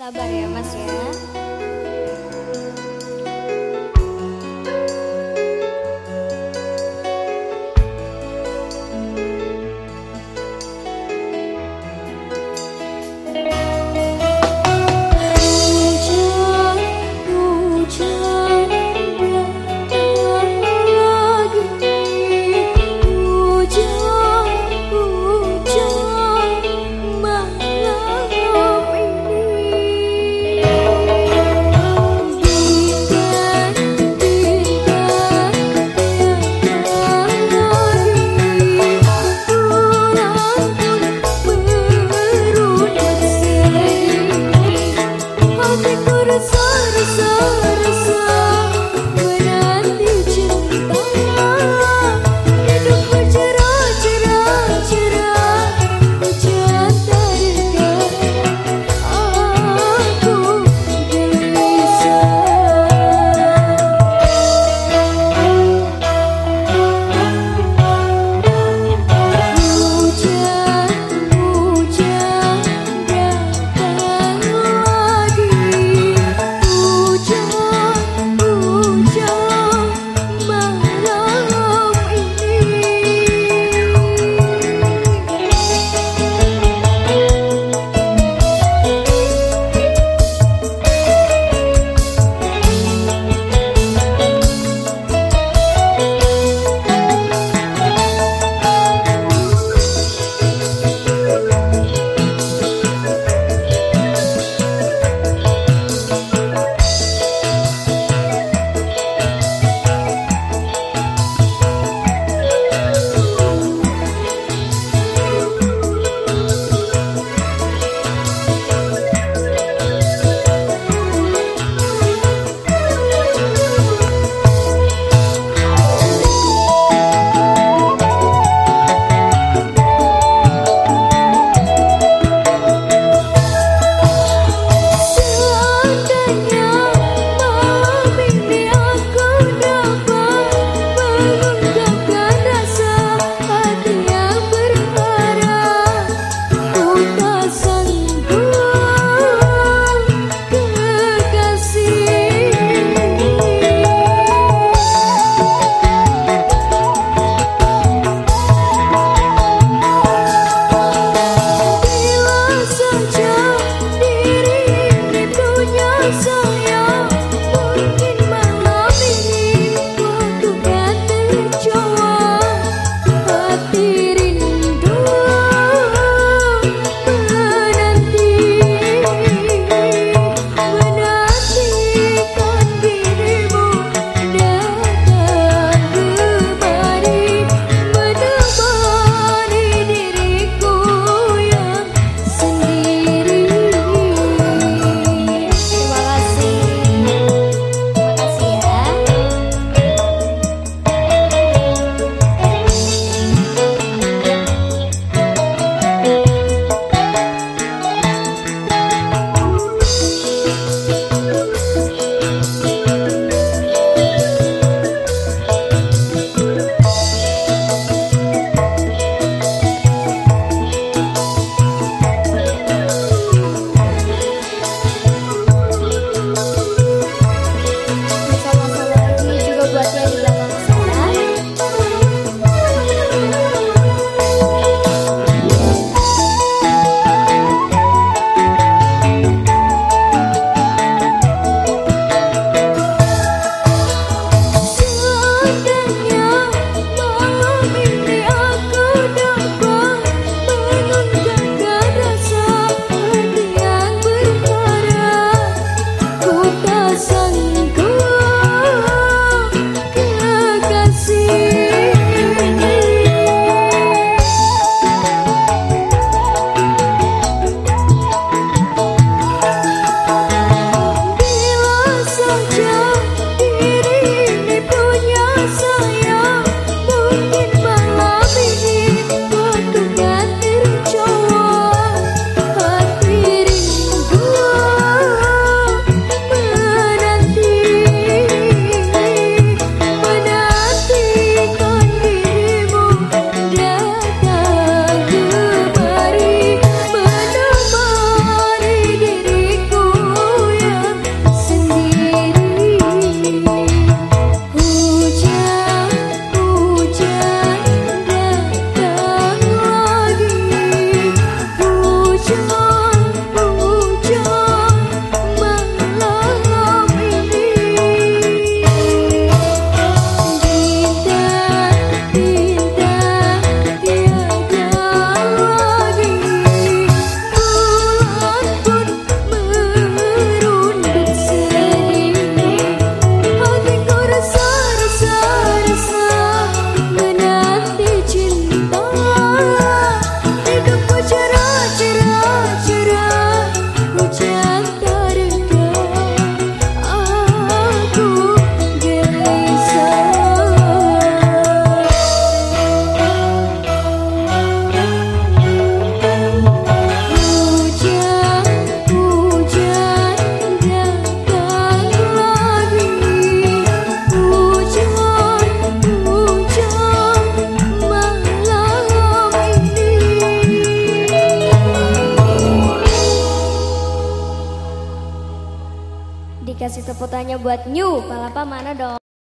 Sabar ya mas ya. rasa rasa. so Dikasih tepuk tangannya buat New. Palapa mana dong?